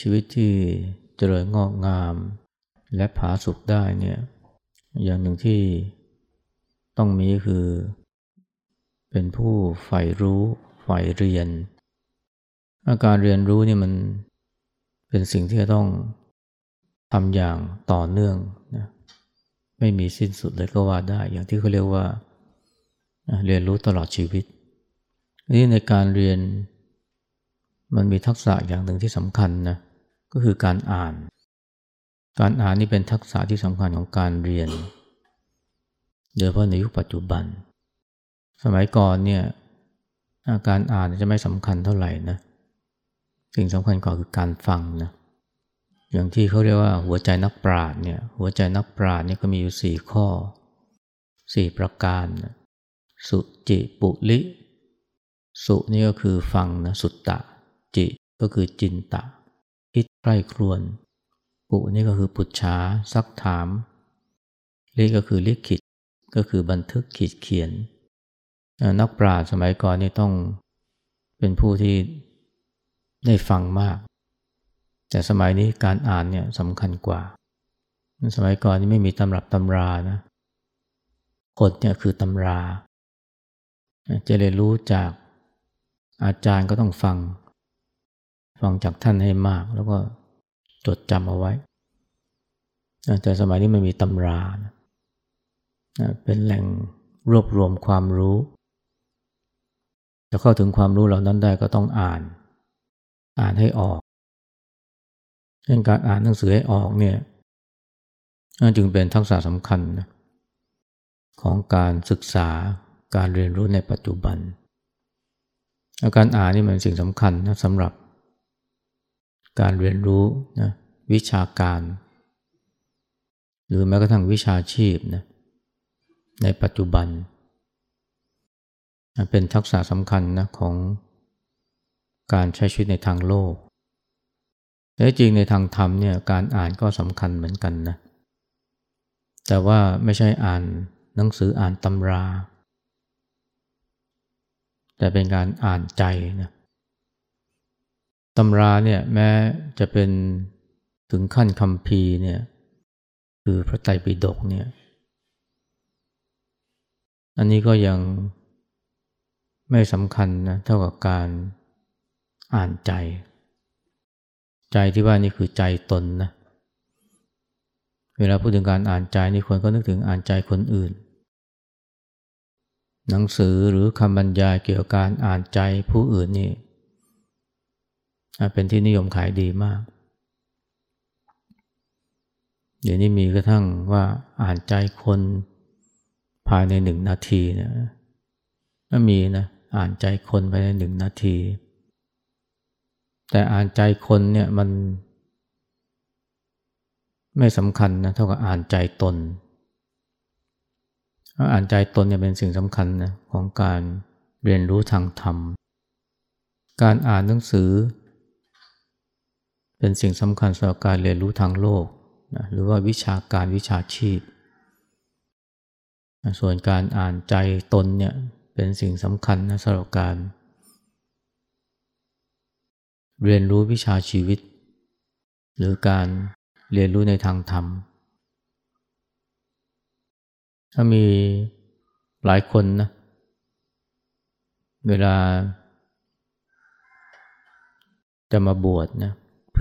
ชีวิตที่เจริญงอกงามและผาสุกได้เนี่ยอย่างหนึ่งที่ต้องมีคือ เป็นผู้ใฝ่รู้ใฝ่เรียน อาการเรียนรู้นี่มันเป็นสิ่งที่จะต้องทำอย่างต่อเนื่องนะไม่มีสิ้นสุดเลยก็ว่าได้ อย่างที่เขาเรียกว่า เรียนรู้ตลอดชีวิตนี่ในการเรียนมันมีทักษะอย่างหนึ่งที่สำคัญนะ ก็คือการอ่าน การอ่านนี่เป็นทักษะที่สำคัญของการเรียนโดยเฉพาะในยุคปัจจุบัน สมัยก่อนเนี่ยการอ่านจะไม่สำคัญเท่าไหร่นะสิ่งสำคัญกว่าคือการฟังนะอย่างที่เขาเรียกว่าหัวใจนักปราชญ์เนี่ยหัวใจนักปราชญ์นี่ก็มีอยู่สี่ข้อสี่ประการนะสุจิปุลิ สุนี่ก็คือฟังนะสุตตะ จิก็คือจินตะ คิดใคร่ครวน ปุนี่ก็คือปุจฉาซักถาม ลิก็คือลิขิต ก็คือบันทึกขีดเขียน นักปราชญ์สมัยก่อนนี่ต้องเป็นผู้ที่ได้ฟังมาก แต่สมัยนี้การอ่านเนี่ยสำคัญกว่า สมัยก่อนนี่ไม่มีตำรับตำรานะกฎเนี่ยคือตำรา จะเรียนรู้จากอาจารย์ก็ต้องฟัง ฟังจากท่านให้มากแล้วก็จดจำเอาไว้แต่สมัยนี้ไม่มีตำรานะเป็นแหล่งรวบรวมความรู้ จะเข้าถึงความรู้เหล่านั้นได้ก็ต้องอ่าน อ่านให้ออกเช่นการอ่านหนังสือให้ออกเนี่ยจึงเป็นทักษะสำคัญนะของการศึกษาการเรียนรู้ในปัจจุบัน การอ่านนี่มันสิ่งสำคัญนะสำหรับ การเรียนรู้นะวิชาการ หรือแม้กระทั่งวิชาชีพนะในปัจจุบัน เป็นทักษะสำคัญนะของการใช้ชีวิตในทางโลกแต่จริงในทางธรรมเนี่ยการอ่านก็สำคัญเหมือนกันนะแต่ว่าไม่ใช่อ่านหนังสืออ่านตำรา แต่เป็นการอ่านใจนะ ตำราเนี่ยแม้จะเป็นถึงขั้นคำพีเนี่ยคือพระไตรปิฎกเนี่ย อันนี้ก็ยังไม่สำคัญนะเท่ากับการอ่านใจ ใจที่ว่านี่คือใจตนนะเวลาพูดถึงการอ่านใจนี่คนก็นึกถึงอ่านใจคนอื่น หนังสือหรือคำบรรยายเกี่ยวกับการอ่านใจผู้อื่นนี่ เป็นที่นิยมขายดีมาก เดี๋ยวนี้มีกระทั่งว่าอ่านใจคนภายในหนึ่งนาทีเนี่ยก็มีนะอ่านใจคนภายในหนึ่งนาที แต่อ่านใจคนเนี่ยมัน ไม่สำคัญนะเท่ากับอ่านใจตน อ่านใจตนเนี่ยเป็นสิ่งสำคัญนะของการเรียนรู้ทางธรรม การอ่านหนังสือ เป็นสิ่งสำคัญสำหรับการเรียนรู้ทางโลกนะหรือว่าวิชาการวิชาชีพ ส่วนการอ่านใจตนเนี่ยเป็นสิ่งสำคัญนะสำหรับการ เรียนรู้วิชาชีวิต หรือการเรียนรู้ในทางธรรม ถ้ามีหลายคนนะเวลาจะมาบวชนะ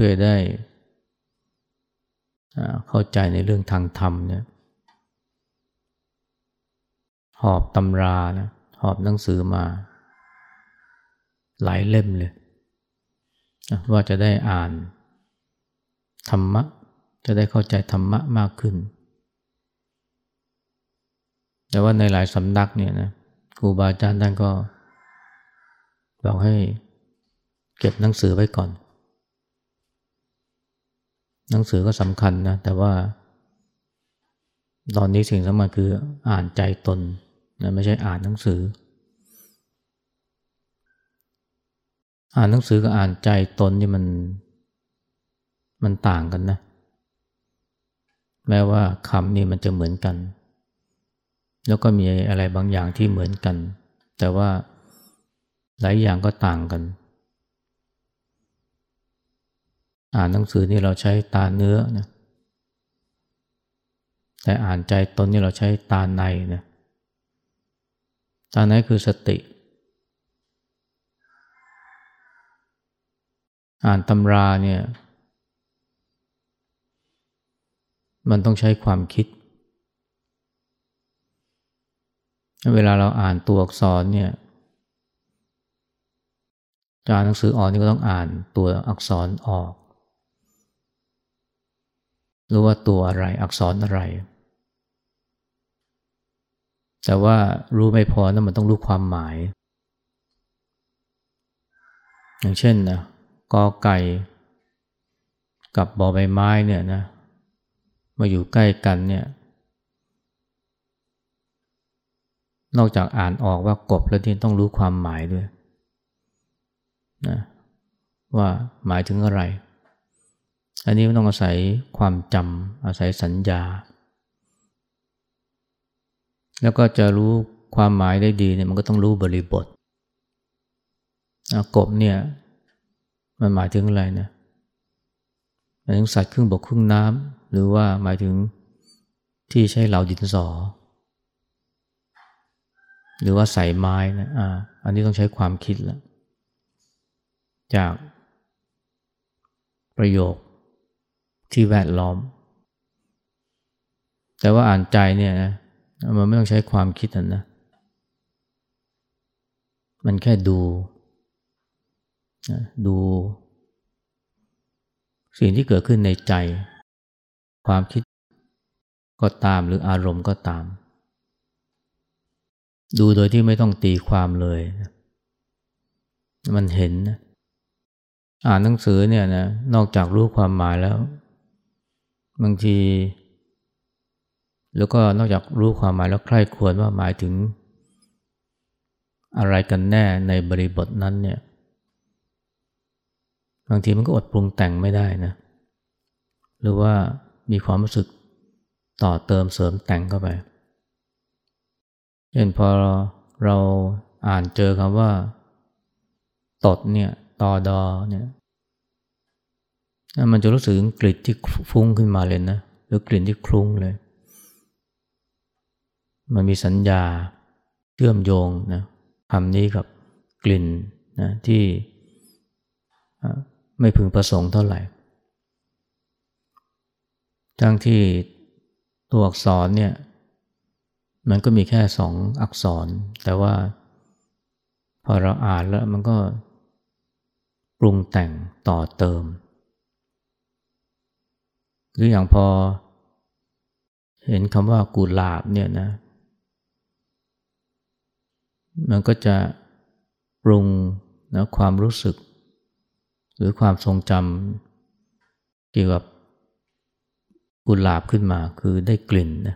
พื่อได้เข้าใจในเรื่องทางธรรมเนี่ยหอบตำรานะหอบหนังสือมา หลายเล่มเลยว่าจะได้อ่านธรรมะ จะได้เข้าใจธรรมะมากขึ้น แต่ว่าในหลายสำนักเนี่ยนะครูบาอาจารย์ท่านก็บอกให้เก็บหนังสือไว้ก่อน หนังสือก็สำคัญนะ แต่ว่า ตอนนี้สิ่งสำคัญคืออ่านใจตนนะไม่ใช่อ่านหนังสือ อ่านหนังสือกับอ่านใจตนนี่มันมันต่างกันนะ แม้ว่าคำนี่มันจะเหมือนกัน แล้วก็มีอะไรบางอย่างที่เหมือนกัน แต่ว่าหลายอย่างก็ต่างกัน อ่านหนังสือนี่เราใช้ตาเนื้อนะแต่อ่านใจตนนี่เราใช้ตาในนะตาในคือสติ อ่านตำราเนี่ยมันต้องใช้ความคิด เวลาเราอ่านตัวอักษรเนี่ยจะอ่านหนังสือออกนี่ก็ต้องอ่านตัวอักษรออก รู้ว่าตัวอะไรอักษรอะไร แต่ว่ารู้ไม่พอนะมันต้องรู้ความหมาย อย่างเช่นนะกอไก่ กับบอใบไม้เนี่ยนะมาอยู่ใกล้กันเนี่ย นอกจากอ่านออกว่ากบแล้วที่ต้องรู้ความหมายด้วยนะว่าหมายถึงอะไร อันนี้ต้องอาศัยความจำอาศัยสัญญา แล้วก็จะรู้ความหมายได้ดีเนี่ยมันก็ต้องรู้บริบทกบเนี่ยมันหมายถึงอะไรนะหมายถึงสัตว์ครึ่งบกครึ่งน้ำหรือว่าหมายถึงที่ใช้เหลาดินสอ หรือว่าใส่ไม้นะอ่าอันนี้ต้องใช้ความคิดแล้วจากประโยค ที่แวดล้อม แต่ว่าอ่านใจเนี่ยนะมันไม่ต้องใช้ความคิดนะ มันแค่ดูดู สิ่งที่เกิดขึ้นในใจ ความคิดก็ตามหรืออารมณ์ก็ตาม ดูโดยที่ไม่ต้องตีความเลย มันเห็นนะอ่านหนังสือเนี่ยนะนอกจากรู้ความหมายแล้ว บางที แล้วก็นอกจากรู้ความหมายแล้วใคร่ควรว่าหมายถึง อะไรกันแน่ในบริบทนั้นเนี่ยบางทีมันก็อดปรุงแต่งไม่ได้นะ หรือว่ามีความรู้สึกต่อเติมเสริมแต่งเข้าไปเช่นพอเราอ่านเจอคำว่า ตดเนี่ย ตอดอเนี่ย มันจะรู้สึกกลิ่นที่ฟุ้งขึ้นมาเลยนะ หรือกลิ่นที่คลุ้งเลย มันมีสัญญาเชื่อมโยงนะคำนี้กับกลิ่นนะที่ไม่พึงประสงค์เท่าไหร่ ทั้งที่ตัวอักษรเนี่ยมันก็มีแค่สองอักษร แต่ว่าพอเราอ่านแล้วมันก็ปรุงแต่งต่อเติม หรืออย่างพอ เห็นคำว่ากุหลาบเนี่ยนะ มันก็จะปรุงนะความรู้สึก หรือความทรงจำเกี่ยวกับกุหลาบขึ้นมาคือได้กลิ่นนะ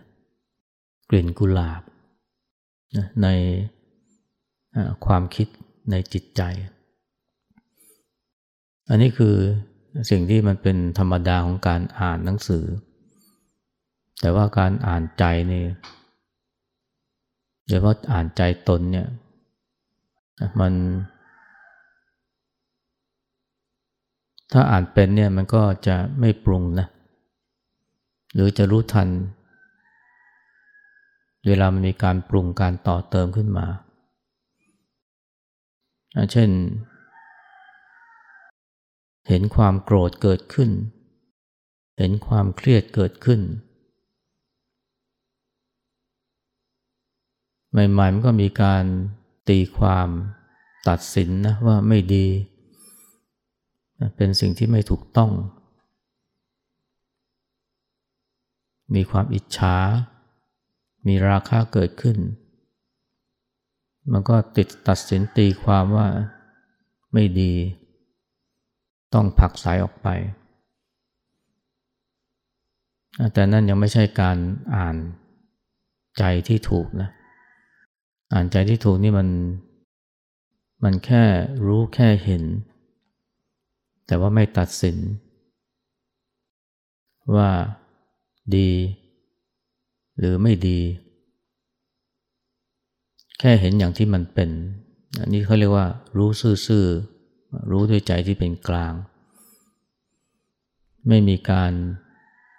กลิ่นกุหลาบนะในความคิดในจิตใจ อันนี้คือ สิ่งที่มันเป็นธรรมดาของการอ่านหนังสือ แต่ว่าการอ่านใจนี่โดยเฉพาะอ่านใจตนเนี่ยมัน ถ้าอ่านเป็นเนี่ยมันก็จะไม่ปรุงนะหรือจะรู้ทัน เวลามันมีการปรุงการต่อเติมขึ้นมา เช่น เห็นความโกรธเกิดขึ้น เห็นความเครียดเกิดขึ้น ใหม่ๆมันก็มีการตีความตัดสินนะว่าไม่ดี เป็นสิ่งที่ไม่ถูกต้อง มีความอิจฉา มีราคาเกิดขึ้น มันก็ติดตัดสินตีความว่าไม่ดี ต้องผักสายออกไป แต่นั่นยังไม่ใช่การอ่านใจที่ถูกนะ อ่านใจที่ถูกนี่มัน มันแค่รู้แค่เห็น แต่ว่าไม่ตัดสิน ว่าดี หรือไม่ดี แค่เห็นอย่างที่มันเป็น อันนี้เขาเรียกว่ารู้ซื่อ รู้ด้วยใจที่เป็นกลาง ไม่มีการ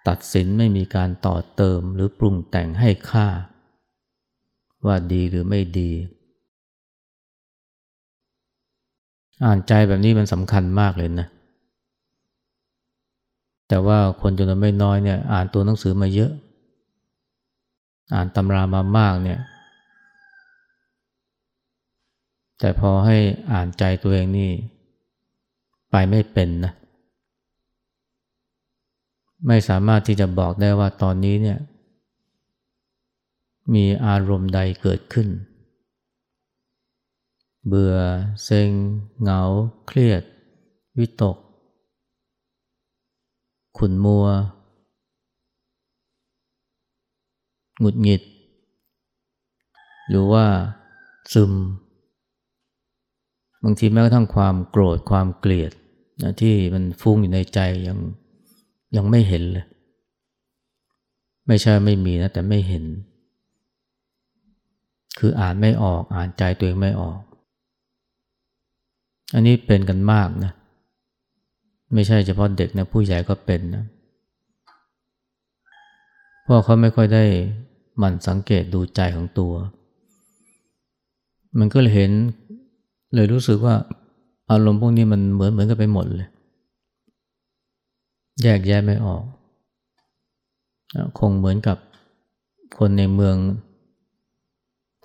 ตัดสินไม่มีการต่อเติมหรือปรุงแต่งให้ค่า ว่าดีหรือไม่ดี อ่านใจแบบนี้มันสำคัญมากเลยนะ แต่ว่าคนจำนวนไม่น้อยเนี่ยอ่านตัวหนังสือมาเยอะ อ่านตำรามามากเนี่ย แต่พอให้อ่านใจตัวเองนี่ ไปไม่เป็นนะ ไม่สามารถที่จะบอกได้ว่าตอนนี้เนี่ย มีอารมณ์ใดเกิดขึ้น เบื่อ เซ็ง เหงา เครียด วิตก ขุนมัว หงุดหงิด หรือว่าซึมบางทีแม้กระทั่งความโกรธความเกลียด นะที่มันฟุ้งอยู่ในใจยังยังไม่เห็นเลย ไม่ใช่ไม่มีนะแต่ไม่เห็น คืออ่านไม่ออกอ่านใจตัวเองไม่ออก อันนี้เป็นกันมากนะ ไม่ใช่เฉพาะเด็กนะผู้ใหญ่ก็เป็นนะ เพราะเขาไม่ค่อยได้หมั่นสังเกตดูใจของตัว มันก็เลยเห็นเลยรู้สึกว่า อารมณ์พวกนี้มันเหมือนเหมือนกันไปหมดเลย แยกแยะไม่ออก คงเหมือนกับคนในเมือง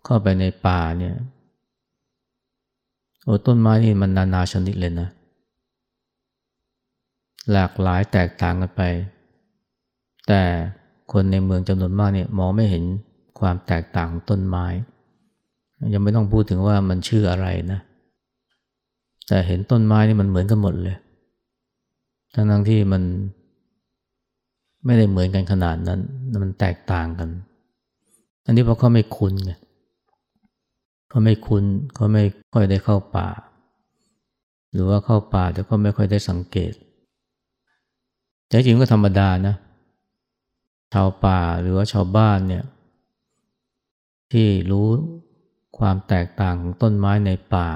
เข้าไปในป่าเนี่ยโอ้ต้นไม้นี่มันนานาชนิดเลยนะ หลากหลายแตกต่างกันไป แต่คนในเมืองจำนวนมากเนี่ยมองไม่เห็นความแตกต่างของต้นไม้ ยังไม่ต้องพูดถึงว่ามันชื่ออะไรนะ แต่เห็นต้นไม้นี่มันเหมือนกันหมดเลย ทั้งทั้งที่มันไม่ได้เหมือนกันขนาดนั้น มันแตกต่างกัน อันนี้เพราะเขาไม่คุ้นไงเขาไม่คุ้นเขาไม่ค่อยได้เข้าป่า หรือว่าเข้าป่าแต่ก็ไม่ค่อยได้สังเกต แต่จริงก็ธรรมดานะ ชาวป่าหรือว่าชาวบ้านเนี่ย ที่รู้ความแตกต่างของต้นไม้ในป่า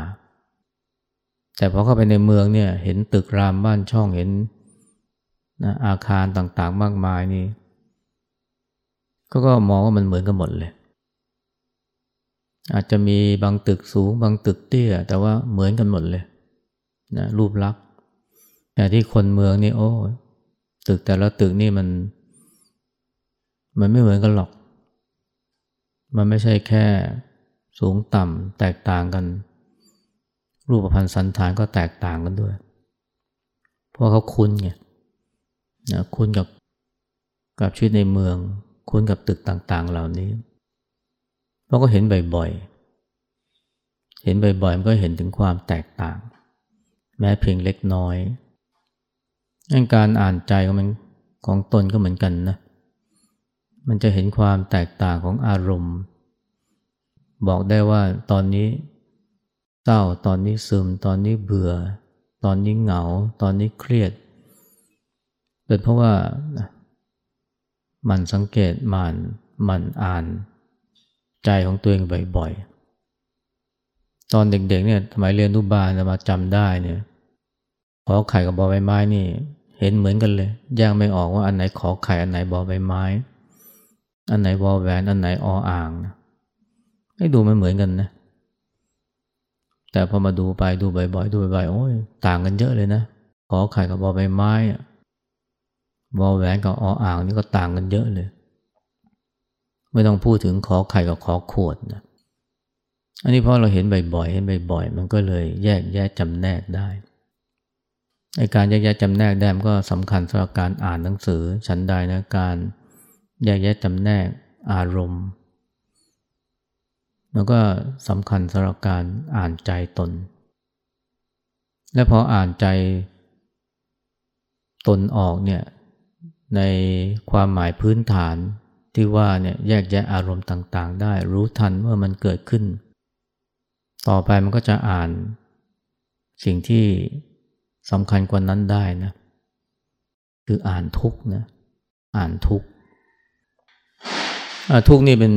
แต่พอเข้าไปในเมืองเนี่ยเห็นตึกรามบ้านช่องเห็นนะอาคารต่างๆมากมายนี่ก็ก็มองว่ามันเหมือนกันหมดเลย อาจจะมีบางตึกสูง บางตึกเตี้ย แต่ว่าเหมือนกันหมดเลยนะรูปลักษณ์แต่ที่คนเมืองนี่โอ้ตึกแต่ละตึกนี่มัน มันไม่เหมือนกันหรอก มันไม่ใช่แค่สูงต่ำแตกต่างกัน รูปพันธ์สันฐานก็แตกต่างกันด้วย เพราะเขาคุ้นไงนะคุ้นกับกับชีวิตในเมือง คุ้นกับตึกต่างๆ เหล่านี้เพราะก็เห็นบ่อยๆ เห็นบ่อยๆ มันก็เห็นถึงความแตกต่าง แม้เพียงเล็กน้อยการอ่านใจของมันของตนก็เหมือนกันนะ มันจะเห็นความแตกต่างของอารมณ์ บอกได้ว่าตอนนี้ เศร้า ตอนนี้ซึม ตอนนี้เบื่อ ตอนนี้เหงา ตอนนี้เครียด เป็นเพราะว่ามันสังเกตมันมันอ่านใจของตัวเองบ่อยๆ ตอนเด็กๆเนี่ยสมัยเรียนนุบาลมาจำได้เนี่ยขอไข่กับบอใบไม้นี่ เห็นเหมือนกันเลยแยกไม่ออกว่าอันไหนขอไข่อันไหนบอใบไม้ อันไหนวอแหวนอันไหนออ่างให้ดูมันเหมือนกันนะ แต่พอมาดูไปดูบ่อยๆดูบ่อยๆโอ้ยต่างกันเยอะเลยนะขอไข่กับบอใบไม้บอแหวนกับออ่างนี่ก็ต่างกันเยอะเลย ไม่ต้องพูดถึงขอไข่กับขอขวดนะอันนี้เพราะเราเห็นบ่อยๆเห็นบ่อยๆมันก็เลยแยกแยะจำแนกได้ในการแยกแยะจำแนกได้มันก็สำคัญสำหรับการอ่านหนังสือชั้นใดนะการแยกแยะจำแนกอารมณ์ มันก็สำคัญสำหรับการอ่านใจตน และพออ่านใจตนออกเนี่ยในความหมายพื้นฐานที่ว่าเนี่ยแยกแยะอารมณ์ต่างๆ ได้รู้ทันเมื่อมันเกิดขึ้น ต่อไปมันก็จะอ่านสิ่งที่สำคัญกว่านั้นได้นะคืออ่านทุกนะอ่านทุกทุกนี่เป็น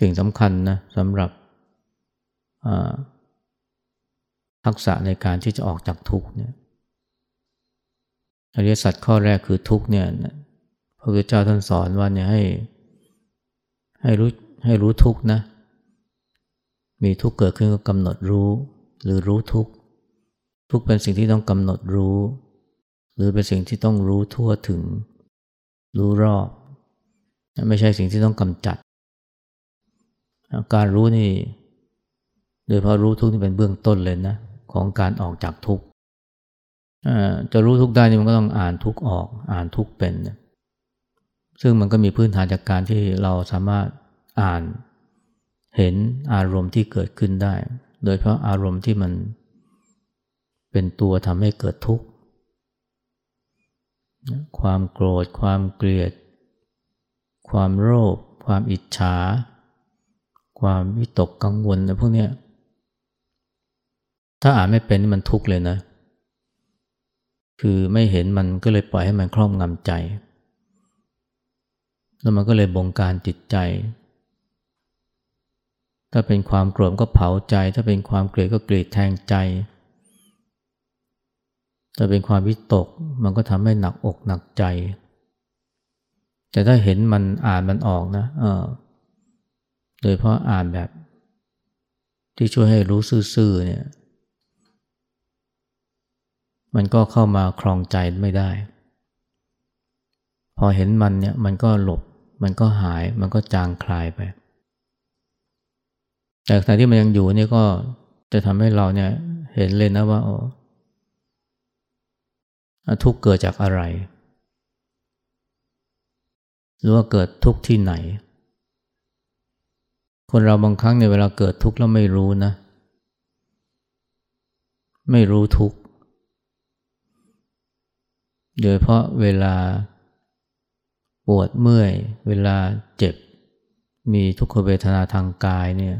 สิ่งสำคัญนะสำหรับทักษะในการที่จะออกจากทุกข์เนี่ยอริยสัจข้อแรกคือทุกเนี่ยพระพุทธเจ้าท่านสอนว่าเนี่ยให้ให้รู้ให้รู้ทุกนะ มีทุกเกิดขึ้นก็กำหนดรู้ หรือรู้ทุกทุกเป็นสิ่งที่ต้องกำหนดรู้ หรือเป็นสิ่งที่ต้องรู้ทั่วถึง รู้รอบ ไม่ใช่สิ่งที่ต้องกำจัด การรู้นี่ โดยเพราะรู้ทุกนี่เป็นเบื้องต้นเลยนะ ของการออกจากทุกข์จะรู้ทุกได้นี่มันก็ต้องอ่านทุกออก อ่านทุกเป็นซึ่งมันก็มีพื้นฐานจากการที่เราสามารถอ่านเห็นอารมณ์ที่เกิดขึ้นได้ โดยเพราะอารมณ์ที่มันเป็นตัวทำให้เกิดทุกข์ ความโกรธ ความเกลียด ความโลภ ความอิจฉา ความวิตกกังวลอะไรพวกนี้ถ้าอ่านไม่เป็นมันทุกข์เลยนะ คือไม่เห็นมันก็เลยปล่อยให้มันครอบงำใจ แล้วมันก็เลยบงการจิตใจ ถ้าเป็นความโกรธก็เผาใจ ถ้าเป็นความเกลียดก็เกลียดแทงใจ ถ้าเป็นความวิตกมันก็ทำให้หนักอกหนักใจ แต่ถ้าเห็นมันอ่านมันออกนะ เออ โดยเพราะอ่านแบบที่ช่วยให้รู้ซื่อๆเนี่ย มันก็เข้ามาคลองใจไม่ได้ พอเห็นมันเนี่ยมันก็หลบ มันก็หาย มันก็จางคลายไป แต่ขณะที่มันยังอยู่นี่ก็จะทำให้เราเนี่ยเห็นเลยนะว่าอ๋อทุกเกิดจากอะไร หรือว่าเกิดทุกที่ไหน คนเราบางครั้งในเวลาเกิดทุกข์แล้วไม่รู้นะ ไม่รู้ทุกข์โดยเพราะเวลาปวดเมื่อย เวลาเจ็บ มีทุกขเวทนาทางกายเนี่ย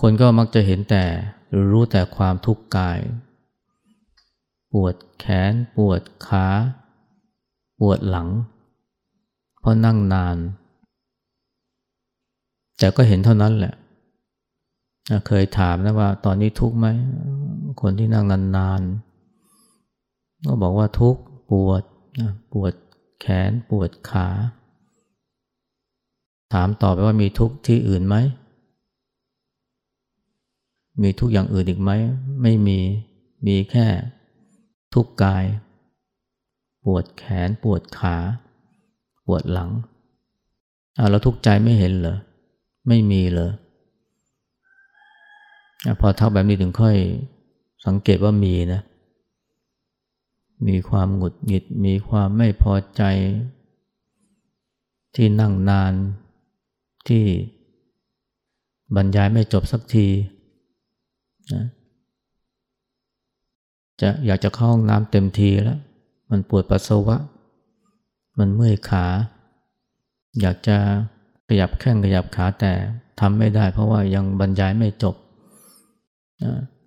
คนก็มักจะเห็นแต่หรือรู้แต่ความทุกข์กาย ปวดแขน ปวดขา ปวดหลัง เพราะนั่งนาน แต่ก็เห็นเท่านั้นแหละ เคยถามนะว่า ตอนนี้ทุกข์ไหม คนที่นั่งนานๆ ก็บอกว่าทุกข์ปวดปวดแขนปวดขา ถามต่อไปว่ามีทุกข์ที่อื่นไหม มีทุกอย่างอื่นอีกไหม ไม่มี มีแค่ทุกข์กาย ปวดแขนปวดขา ปวดหลังอ่าเราทุกข์ใจไม่เห็นเหรอ ไม่มีเลยพอทักแบบนี้ถึงค่อยสังเกตว่ามีนะ มีความหงุดหงิด มีความไม่พอใจ ที่นั่งนาน ที่บรรยายไม่จบสักทีนะจะอยากจะเข้าห้องน้ำเต็มทีแล้ว มันปวดปัสสาวะ มันเมื่อยขา อยากจะ ขยับแข้งขยับขาแต่ทำไม่ได้ เพราะว่ายังบรรยายไม่จบ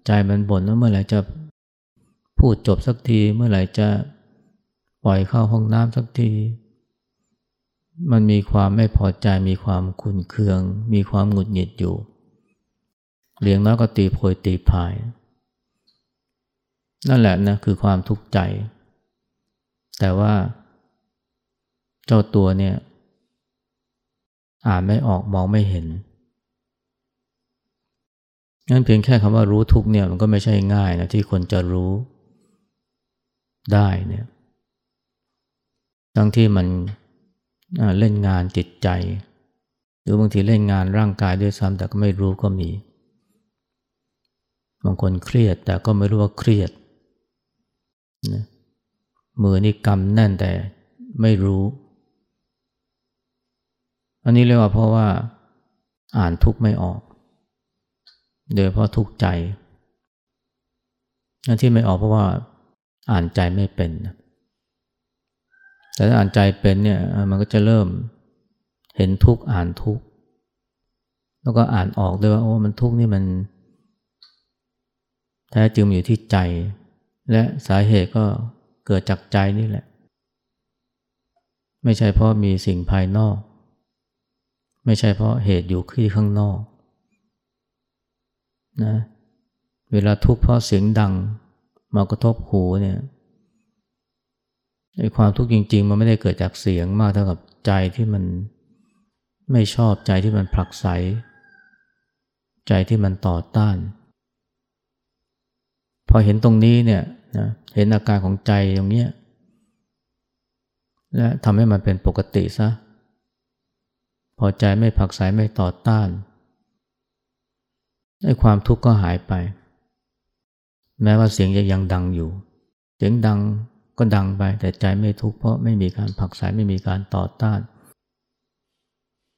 ใจมันบ่นว่าเมื่อไหร่จะพูดจบสักที เมื่อไหร่จะปล่อยเข้าห้องน้ำสักที มันมีความไม่พอใจมีความขุนเคือง มีความหงุดหงิดอยู่เลี้ยงน้อยก็ตีโพยตีพาย นั่นแหละนะคือความทุกข์ใจ แต่ว่า เจ้าตัวเนี่ย อ่านไม่ออกมองไม่เห็นงั้นเพียงแค่คำว่ารู้ทุกเนี่ยมันก็ไม่ใช่ง่ายนะที่คนจะรู้ได้เนี่ย ทั้งที่มันเล่นงานจิตใจ หรือบางทีเล่นงานร่างกายด้วยซ้ำแต่ก็ไม่รู้ก็มี บางคนเครียดแต่ก็ไม่รู้ว่าเครียดนะมือนี่กำแน่นแต่ไม่รู้ อันนี้เรียกว่าเพราะว่าอ่านทุกไม่ออก โดยเพราะทุกใจที่ไม่ออกเพราะว่าอ่านใจไม่เป็น แต่ถ้าอ่านใจเป็นเนี่ยมันก็จะเริ่มเห็นทุกอ่านทุกแล้วก็อ่านออกด้วยว่าโอ้มันทุกนี่มันแท้จริงอยู่ที่ใจ และสาเหตุก็เกิดจากใจนี่แหละ ไม่ใช่เพราะมีสิ่งภายนอก ไม่ใช่เพราะเหตุอยู่ที่ข้างนอกนะเวลาทุกข์เพราะเสียงดังมากระทบหูเนี่ยไอ้ความทุกข์จริง ๆ มันไม่ได้เกิดจากเสียงมากเท่ากับใจที่มันไม่ชอบใจที่มันผลักไส ใจที่มันต่อต้าน พอเห็นตรงนี้เนี่ยนะเห็นอาการของใจตรงเนี้ยและทำให้มันเป็นปกติซะ พอใจไม่ผักสายไม่ต่อต้านไอ้ความทุกข์ก็หายไป แม้ว่าเสียงยังดังอยู่ เสียงดังก็ดังไปแต่ใจไม่ทุกข์เพราะไม่มีการผักสายไม่มีการต่อต้าน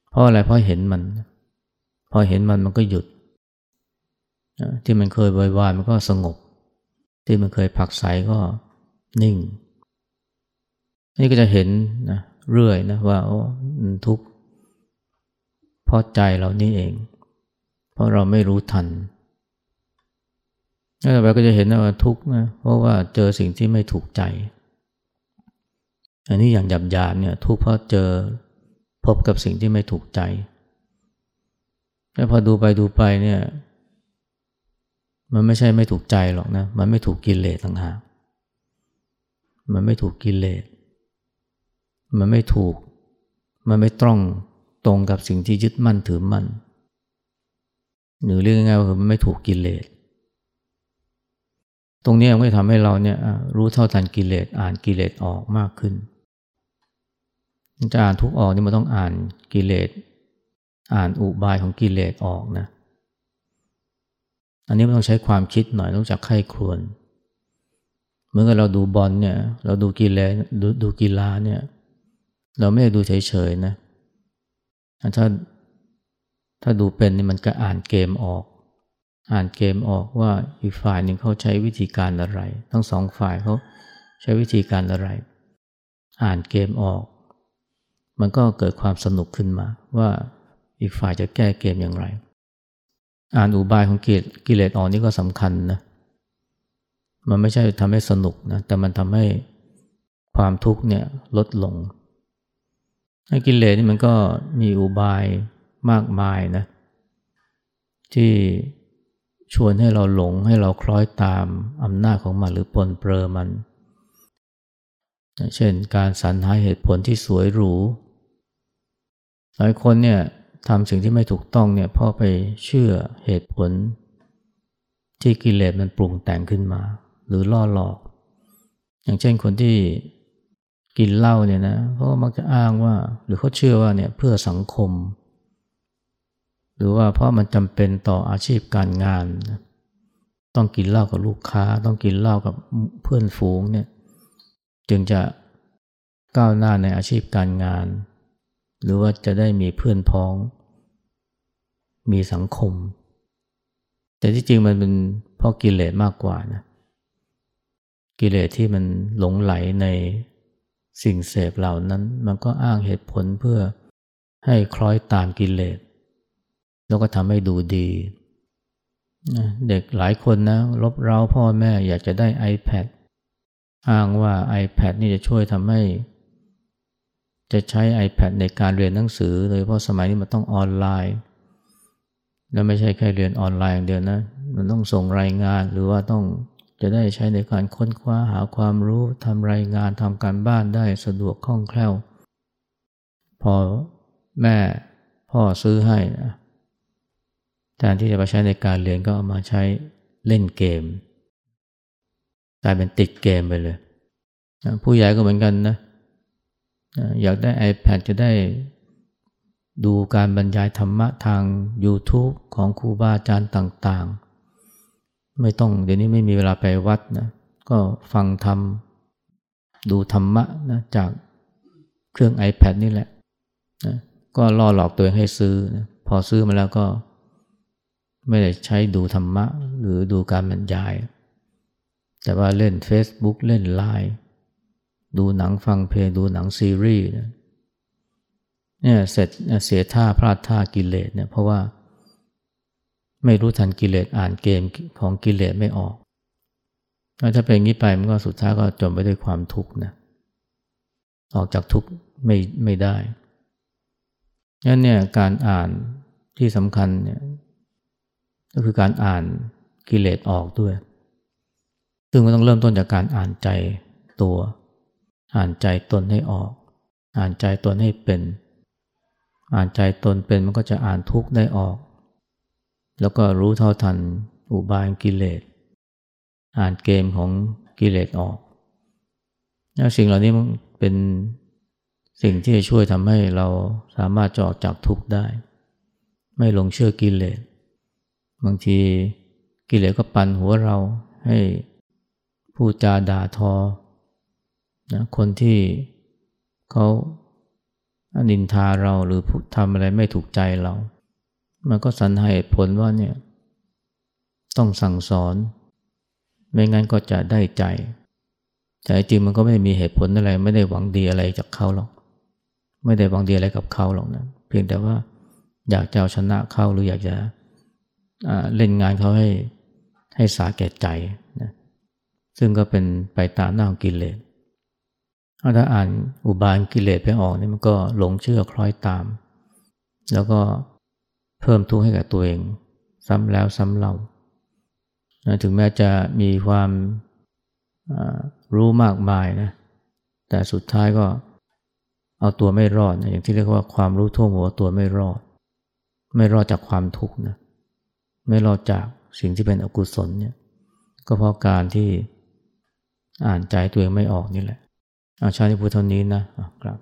เพราะอะไรเพราะเห็นมัน พอเห็นมันมันก็หยุด ที่มันเคยวายวายมันก็สงบ ที่มันเคยผักใสก็นิ่ง นี่ก็จะเห็นนะเรื่อยนะว่าโอ้ทุกข์ เพราะใจเรานี่เอง เพราะเราไม่รู้ทันแล้วต่อไปก็จะเห็นว่าทุกข์นะเพราะว่าเจอสิ่งที่ไม่ถูกใจ อันนี้อย่างหยาบๆเนี่ยทุกข์เพราะเจอพบกับสิ่งที่ไม่ถูกใจแล้วพอดูไปดูไปเนี่ย มันไม่ใช่ไม่ถูกใจหรอกนะ มันไม่ถูกกิเลสต่างหากมันไม่ถูกกิเลสมันไม่ถูก มันไม่ตรง ตรงกับสิ่งที่ยึดมั่นถือมั่น หรือเรียกง่ายๆว่ามันไม่ถูกกิเลส ตรงนี้มันก็ทำให้เราเนี่ยรู้เท่าทันกิเลสอ่านกิเลสออกมากขึ้น จะอ่านทุกออกนี่มันต้องอ่านกิเลส อ่านอุบายของกิเลสออกนะ อันนี้มันต้องใช้ความคิดหน่อยต้องจักไข้ครวนเมื่อเราดูบอลเนี่ย เราดูกีฬาดูดูกีฬาเนี่ย เราไม่ได้ดูเฉยๆนะ ถ้าถ้าดูเป็นนี่มันก็อ่านเกมออก อ่านเกมออกว่าอีกฝ่ายหนึ่งเขาใช้วิธีการอะไร ทั้งสองฝ่ายเขาใช้วิธีการอะไร อ่านเกมออก มันก็เกิดความสนุกขึ้นมา ว่าอีกฝ่ายจะแก้เกมอย่างไร อ่านอุบายของกิเลสออกนี่ก็สำคัญนะมันไม่ใช่ทำให้สนุกนะแต่มันทำให้ความทุกข์เนี่ยลดลง กิเลสนี่มันก็มีอุบายมากมายนะที่ชวนให้เราหลงให้เราคล้อยตามอำนาจของมันหรือปนเปื้อมัน เช่นการสรรหาเหตุผลที่สวยหรู หลายคนเนี่ยทำสิ่งที่ไม่ถูกต้องเนี่ยเพราะไปเชื่อเหตุผล ที่กิเลสมันปรุงแต่งขึ้นมา หรือล่อหลอก อย่างเช่นคนที่ กินเหล้าเนี่ยนะเขามักจะอ้างว่า หรือเขาเชื่อว่าเนี่ยเพื่อสังคม หรือว่าเพราะมันจำเป็นต่ออาชีพการงานต้องกินเหล้ากับลูกค้า ต้องกินเหล้ากับเพื่อนฝูงเนี่ยจึงจะก้าวหน้าในอาชีพการงาน หรือว่าจะได้มีเพื่อนพ้อง มีสังคม แต่ที่จริงมันเป็นเพราะกิเลสมากกว่านะกิเลสที่มันหลงไหลใน สิ่งเสพเหล่านั้นมันก็อ้างเหตุผลเพื่อให้คล้อยตามกิเลส แล้วก็ทำให้ดูดี เด็กหลายคนนะลบเร้าพ่อแม่อยากจะได้ iPad อ้างว่า iPad นี่จะช่วยทำให้ จะใช้ iPad ในการเรียนหนังสือโดยเพราะสมัยนี้มันต้องออนไลน์ แล้วไม่ใช่แค่เรียนออนไลน์อย่างเดียวนะ มันต้องส่งรายงานหรือว่าต้อง จะได้ใช้ในการค้นคว้าหาความรู้ทำรายงานทำการบ้านได้สะดวกคล่องแคล่ว พอแม่พ่อซื้อให้นะแทนที่จะมาใช้ในการเรียนก็เอามาใช้เล่นเกมกลายเป็นติดเกมไปเลยผู้ใหญ่ก็เหมือนกันนะอยากได้ iPad จะได้ดูการบรรยายธรรมะทาง YouTube ของครูบาอาจารย์ต่างๆ ไม่ต้อง เดี๋ยวนี้ไม่มีเวลาไปวัดนะก็ฟังธรรมดูธรรมะนะจากเครื่อง iPad นี่แหละนะก็ล่อหลอกตัวเองให้ซื้อนะพอซื้อมาแล้วก็ ไม่ได้ใช้ดูธรรมะ หรือดูการบรรยาย แต่ว่าเล่น Facebook เล่นไลน์ดูหนังฟังเพลงดูหนังซีรีส์เนี่ยเสร็จเสียท่าพลาดท่ากิเลสเนี่ยเพราะว่า ไม่รู้ทันกิเลสอ่านเกมของกิเลสไม่ออก ถ้าเป็นอย่างนี้ไปมันก็สุดท้ายก็จมไปด้วยความทุกข์นะออกจากทุกข์ไม่ไม่ได้งั้นเนี่ยการอ่านที่สำคัญเนี่ยก็คือการอ่านกิเลสออกด้วย ซึ่งมันต้องเริ่มต้นจากการอ่านใจตัว อ่านใจตนให้ออก อ่านใจตนให้เป็น อ่านใจตนเป็นมันก็จะอ่านทุกข์ได้ออก แล้วก็รู้เท่าทันอุบายกิเลส อ่านเกมของกิเลสออกสิ่งเหล่านี้มันเป็นสิ่งที่จะช่วยทำให้เราสามารถจออกจากทุกข์ได้ ไม่หลงเชื่อกิเลส บางทีกิเลสก็ปั่นหัวเราให้พูดจาด่าทอนะคนที่เขาอนินทาเราหรือทำอะไรไม่ถูกใจเรา มันก็สันให้ผลว่าเนี่ยต้องสั่งสอน ไม่งั้นก็จะได้ใจ แต่จริงมันก็ไม่มีเหตุผลอะไร ไม่ได้หวังดีอะไรจากเขาหรอก ไม่ได้หวังดีอะไรกับเขาหรอกนะเพียงแต่ว่าอยากจะเอาชนะเขาหรืออยากจะเล่นงานเขาให้ให้สาแก่ใจนะซึ่งก็เป็นไปตามหน้าของกิเลสถ้าอ่านอุบายกิเลสไปออกนี่มันก็หลงเชื่อคล้อยตาม แล้วก็ เพิ่มทุกข์ให้กับตัวเอง ซ้ำแล้วซ้ำเล่าถึงแม้จะมีความรู้มากมายนะแต่สุดท้ายก็เอาตัวไม่รอดนะอย่างที่เรียกว่าความรู้ท่วมหัวตัวไม่รอด ไม่รอดจากความทุกข์นะไม่รอดจากสิ่งที่เป็นอกุศลเนี่ยก็เพราะการที่อ่านใจตัวเองไม่ออกนี่แหละอาชาติพุทธนี้นะกราบ